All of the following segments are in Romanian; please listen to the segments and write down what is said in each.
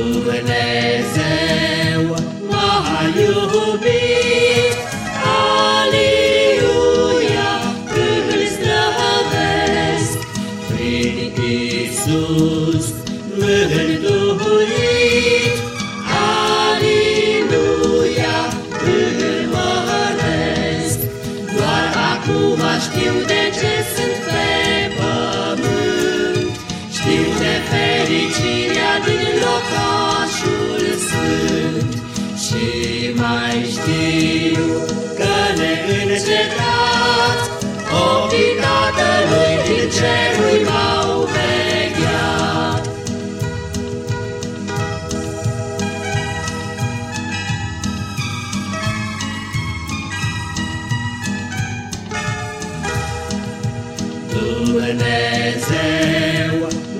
Dumnezeu m-a iubit, Aliluia, îl slăvesc, prin Iisus mântuit, Aliluia, îl măresc, doar acum știu de ce sunt neîncetat ochii Tatălui din ceruri m-au vegheat. Dumnezeu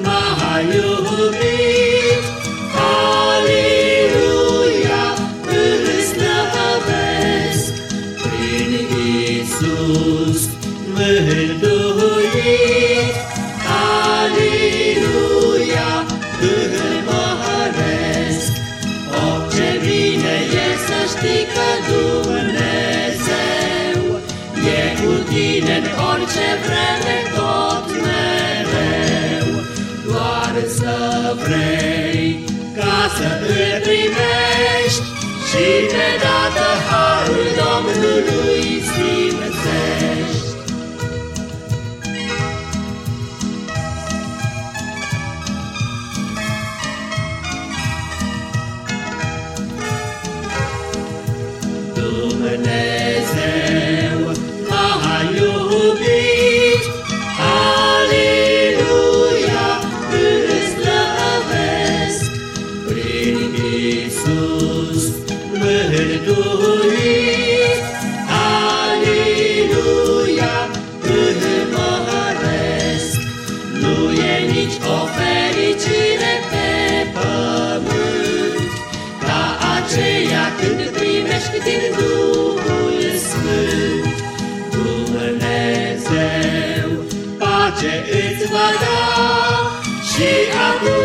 m-a iubit, ca să îl primești și de dată harul Domnului simțești. Dumnezeu nici o fericire pe pământ, ca aceea când primești din Duhul Sfânt. Dumnezeu pace îți va da și acum